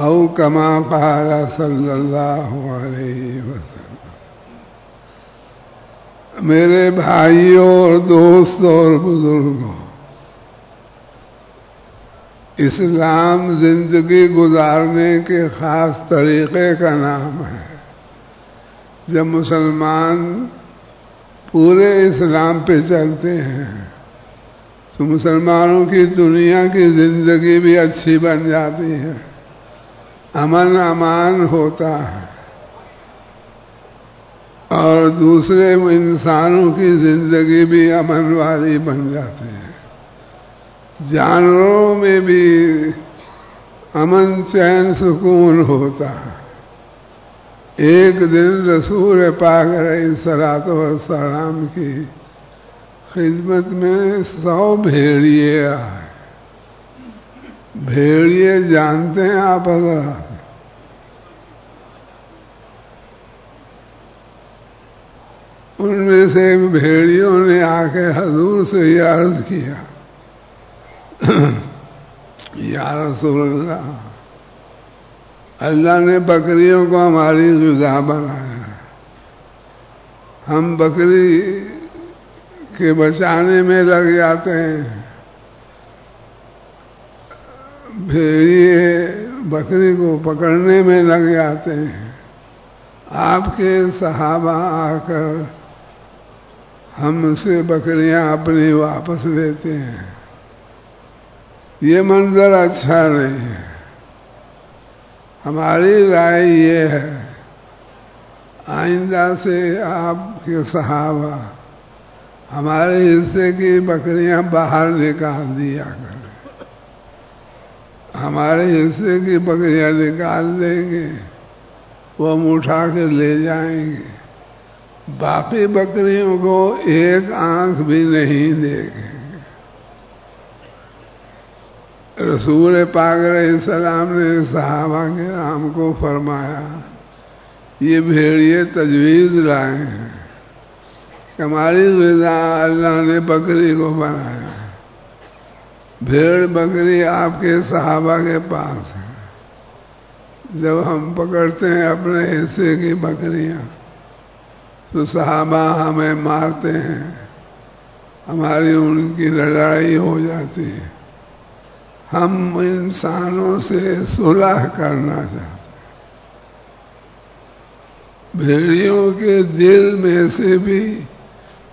औ कमा कहा सल्लल्लाहु अलैहि वसल्लम। मेरे भाइयों और दोस्त और बुज़ुर्गों, इस्लाम ज़िंदगी गुजारने के ख़ास तरीक़े का नाम है। जब मुसलमान पूरे इस्लाम पे चलते हैं तो मुसलमानों की दुनिया की ज़िंदगी भी अच्छी बन जाती है। अमन अमान होता है। और दूसरे इंसानों की ज़िंदगी भी अमन वाली बन जाती है। जानवरों में भी अमन चैन सुकून होता है। एक दिन रसूल पाक रही सलात सलाम की खिदमत में सौ भेड़िए आए। भेड़िए जानते हैं आप हजरात उनमें से भेड़ियों ने आके हजूर से ये अर्ज़ किया। या रसूल अल्लाह ने बकरियों को हमारी गुजा बनाया। हम बकरी के बचाने में लग जाते हैं। भेड़िए बकरी को पकड़ने में लग जाते हैं। आपके सहाबा आकर हमसे बकरियाँ अपनी वापस लेते हैं। ये मंजर अच्छा नहीं है। हमारी राय ये है, आइंदा से आपके सहाबा हमारे हिस्से की बकरियाँ बाहर निकाल दिया करें। हमारे हिस्से की बकरियाँ निकाल देंगे, वो हम उठा के ले जाएँगे। बाकी बकरियों को एक आँख भी नहीं देंगे। रसूल पाक सलाम ने सहाबा के नाम को फरमाया, ये भेड़िए तजवीज़ लाए हैं। हमारी गजा अल्लाह ने बकरी को बनाया। भेड़ बकरी आपके सहाबा के पास है। जब हम पकड़ते हैं अपने हिस्से की बकरियाँ तो सहाबा हमें मारते हैं। हमारी उनकी लड़ाई हो जाती है। हम इंसानों से सुलह करना चाहते हैं। भेड़ियों के दिल में से भी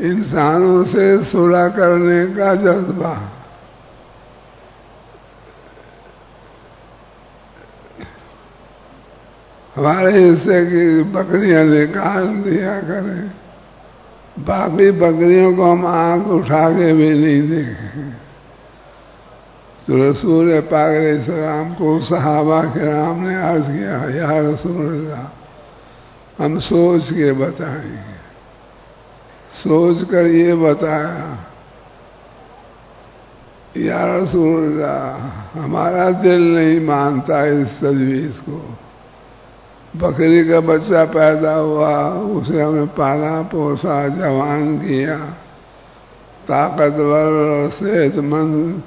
इंसानों से सुलह करने का जज्बा हमारे हिस्से की बकरियाँ निकाल दिया करें। बाकी बकरियों को हम आँख उठा के भी नहीं देखें। तो रसूल पाक सलाम को सहाबा के राम ने आज किया, या रसूल हम सोच के बताएँगे। सोच कर ये बताया, या रसूल हमारा दिल नहीं मानता इस तजवीज़ को। बकरी का बच्चा पैदा हुआ, उसे हमने पाला पोसा जवान किया। ताकतवर और सेहतमंद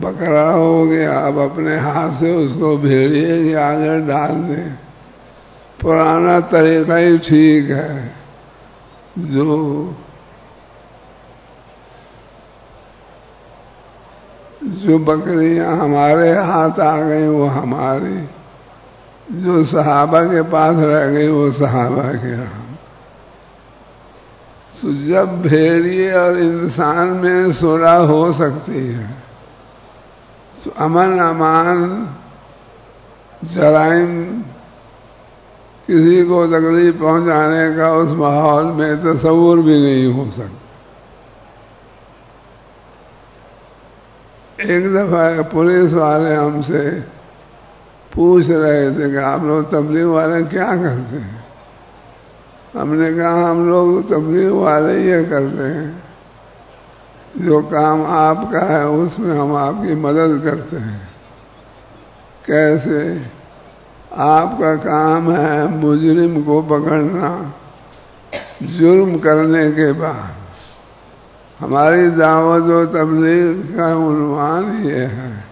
बकरा हो गया। अब अपने हाथ से उसको भेड़िए के आगे डाल दें। पुराना तरीका ही ठीक है। जो जो बकरियाँ हमारे हाथ आ गई, वो हमारी। जो सहाबा के पास रह गई, वो सहाबा के रहा तो जब भेड़िए और इंसान में सुलह हो सकती है तो अमन अमान जराइम किसी को तकलीफ़ पहुँचाने का उस माहौल में तस्वूर भी नहीं हो सकता। एक दफ़ा पुलिस वाले हमसे पूछ रहे थे कि आप लोग तबलीग वाले क्या करते हैं? हमने कहा, हम लोग तबलीग वाले ये करते हैं। जो काम आपका है, उसमें हम आपकी मदद करते हैं। कैसे? आपका काम है मुजरिम को पकड़ना, जुर्म करने के बाद। हमारी दावत और तबलीग का उन्वान ये है।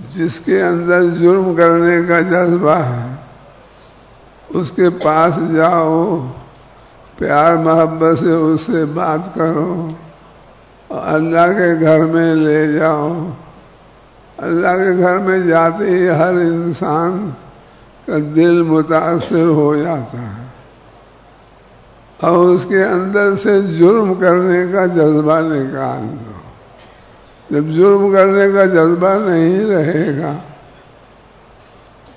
जिसके अंदर जुर्म करने का जज्बा है, उसके पास जाओ, प्यार मोहब्बत से उससे बात करो, अल्लाह के घर में ले जाओ। अल्लाह के घर में जाते ही हर इंसान का दिल मुतासर हो जाता है। और उसके अंदर से जुर्म करने का जज्बा निकाल दो। जब जुर्म करने का जज्बा नहीं रहेगा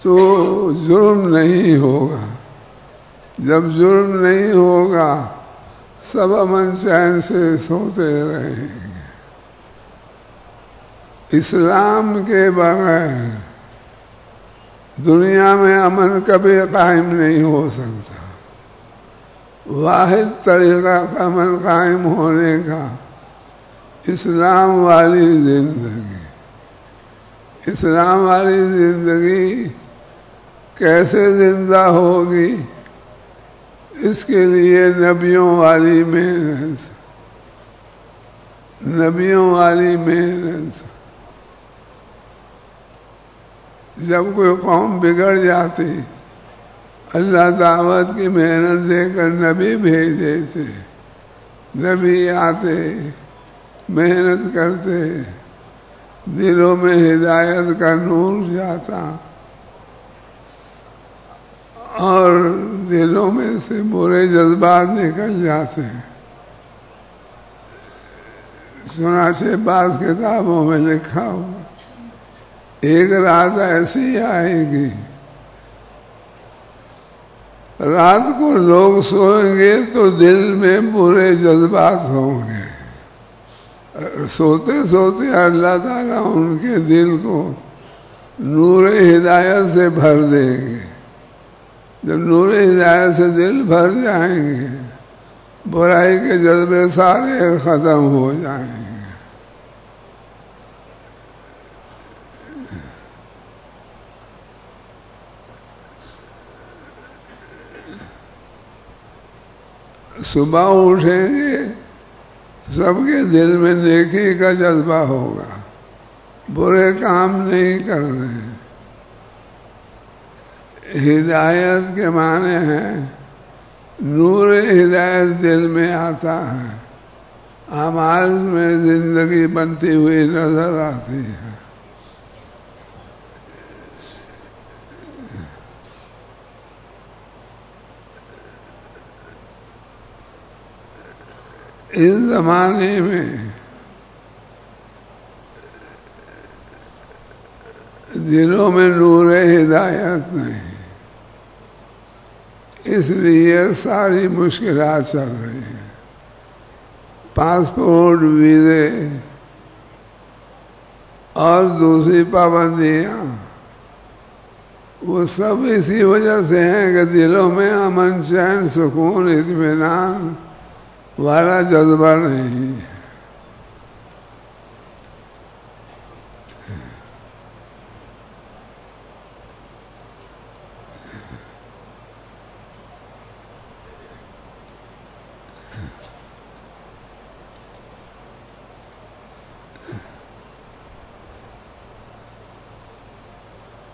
तो जुर्म नहीं होगा। जब जुर्म नहीं होगा, सब अमन चैन से सोते रहेंगे। इस्लाम के बगैर दुनिया में अमन कभी कायम नहीं हो सकता। वाहिद तरीका अमन कायम होने का इस्लाम वाली ज़िंदगी। इस्लाम वाली ज़िंदगी कैसे ज़िंदा होगी? इसके लिए नबियों वाली मेहनत। नबियों वाली मेहनत। जब कोई कौम बिगड़ जाती, अल्लाह दावत की मेहनत देकर नबी भेज देते। नबी आते। मेहनत करते, दिलों में हिदायत का नूर जाता और दिलों में से बुरे जज्बात निकल जाते हैं। सुना से बात किताबों में लिखा हुआ, एक रात ऐसी आएगी, रात को लोग सोएँगे तो दिल में बुरे जज्बात होंगे। सोते सोते अल्लाह ताला उनके दिल को नूर हिदायत से भर देंगे। जब नूर हिदायत से दिल भर जाएँगे, बुराई के जज्बे सारे खत्म हो जाएँगे। सुबह उठेंगे सबके दिल में नेकी का जज्बा होगा। बुरे काम नहीं करने। हिदायत के माने हैं, नूर हिदायत दिल में आता है। आमाज में ज़िंदगी बनती हुई नज़र आती है। इस जमाने में दिलों में नूर हिदायत नहीं। इसलिए सारी मुश्किल चल रही है। पासपोर्ट, वीजे और दूसरी पाबंदियाँ, वो सब इसी वजह से हैं कि दिलों में अमन, चैन, सुकून इतमान वाला जज्बा नहीं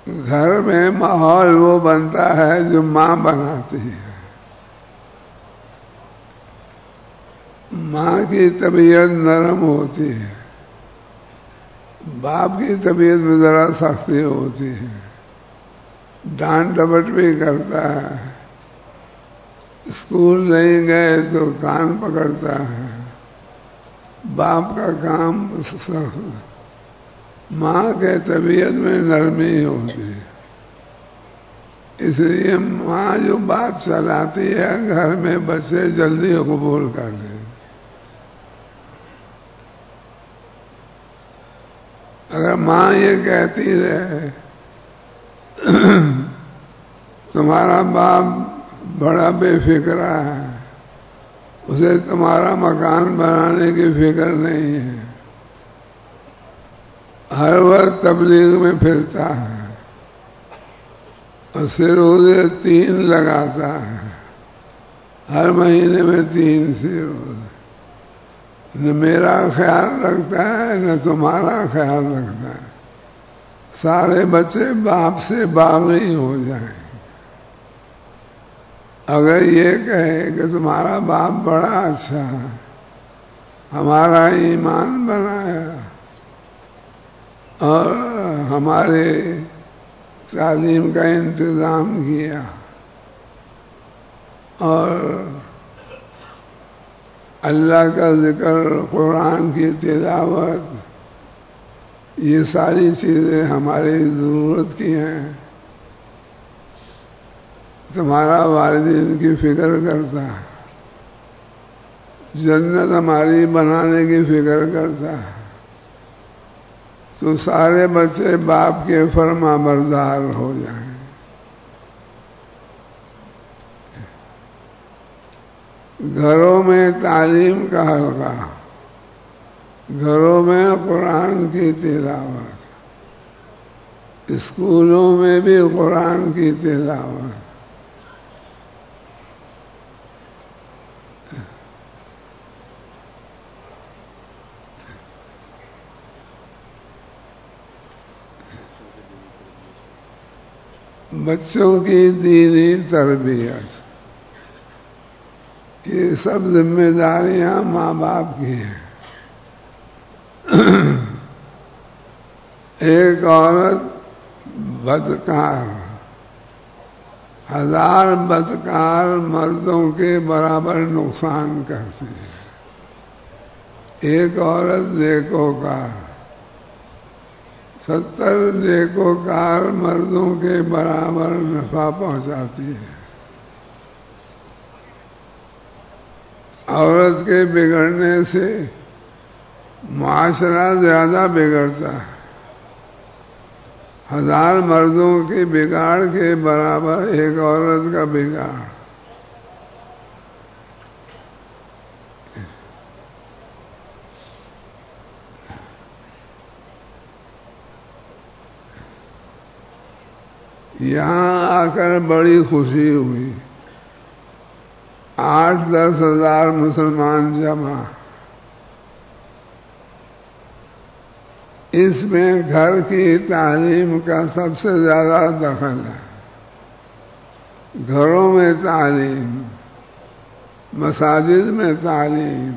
घर में माहौल वो बनता है जो माँ बनाती है। माँ की तबीयत नरम होती है। बाप की तबीयत में जरा सख्ती होती है। डांट डबट भी करता है। स्कूल नहीं गए तो कान पकड़ता है। बाप का काम माँ के तबीयत में नरमी होती है। इसलिए माँ जो बात चलाती है, घर में बच्चे जल्दी कबूल कर ले। अगर माँ ये कहती रहे, तुम्हारा बाप बड़ा बेफिक्रा है, उसे तुम्हारा मकान बनाने की फ़िक्र नहीं है। हर वक्त तबलीग में फिरता है और सिर उसे तीन लगाता है। हर महीने में तीन सिर न मेरा ख्याल रखता है, न तुम्हारा ख्याल रखता है। सारे बच्चे बाप से बागी हो जाए। अगर ये कहे कि तुम्हारा बाप बड़ा अच्छा है, हमारा ईमान बनाया, और हमारे तालीम का इंतज़ाम किया, और अल्लाह का ज़िक्र, कुरान की तिलावत, ये सारी चीज़ें हमारी ज़रूरत की हैं। तुम्हारा वालदेन की फ़िक्र करता है। जन्नत हमारी बनाने की फ़िक्र करता है। तो सारे बच्चे बाप के फरमा बरदार हो जाएँ। घरों में तालीम का हल्का घरों में कुरान की तिलावत, स्कूलों में भी कुरान की तिलावत। बच्चों की दीनी तरबियत। ये सब जिम्मेदारियाँ माँ बाप की हैं। एक औरत बदकार, हज़ार बदकार मर्दों के बराबर नुकसान करती है। एक औरत नेकोकार, सत्तर नेकोकार मर्दों के बराबर नफा पहुंचाती है। औरत के बिगड़ने से माशरा ज़्यादा बिगड़ता है। हज़ार मर्दों के बिगाड़ के बराबर एक औरत का बिगाड़। यहाँ आकर बड़ी खुशी हुई। आठ दस हज़ार मुसलमान जमा। इसमें घर की तालीम का सबसे ज़्यादा दखल है। घरों में तालीम, मसाजिद में तालीम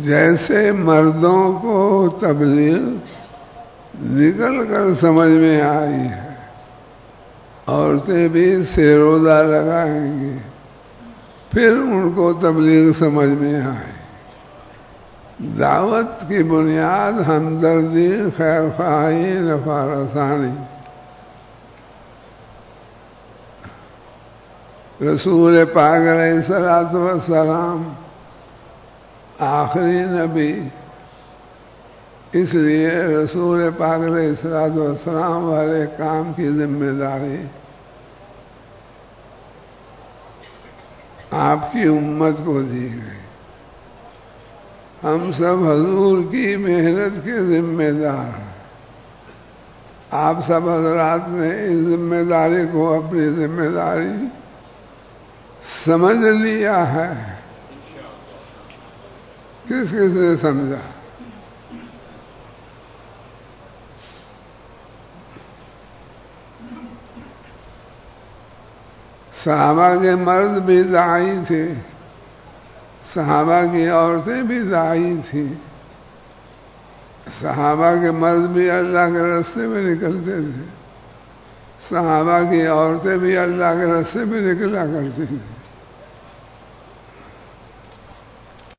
जैसे मर्दों को तबलीग निकल कर समझ में आई है, औरतें भी सिरोजा लगाएँगी, फिर उनको तबलीग समझ में आए। दावत की बुनियाद हमदर्दी खैर खाही नफारसानी। रसूल पाक सलात सलाम आखिरी नबी। इसलिए रसूल पाक सलाम वाले काम की ज़िम्मेदारी आपकी उम्मत को दी गई। हम सब हजूर की मेहनत के जिम्मेदार आप सब हजरात ने इस ज़िम्मेदारी को अपनी ज़िम्मेदारी समझ लिया है। किस किस ने समझा? सहाबा के मर्द भी दाई थे सहाबा की औरतें भी दाई थी। सहाबा के मर्द भी अल्लाह के रास्ते में निकलते थे सहाबा की औरतें भी अल्लाह के रास्ते में निकला करती थी।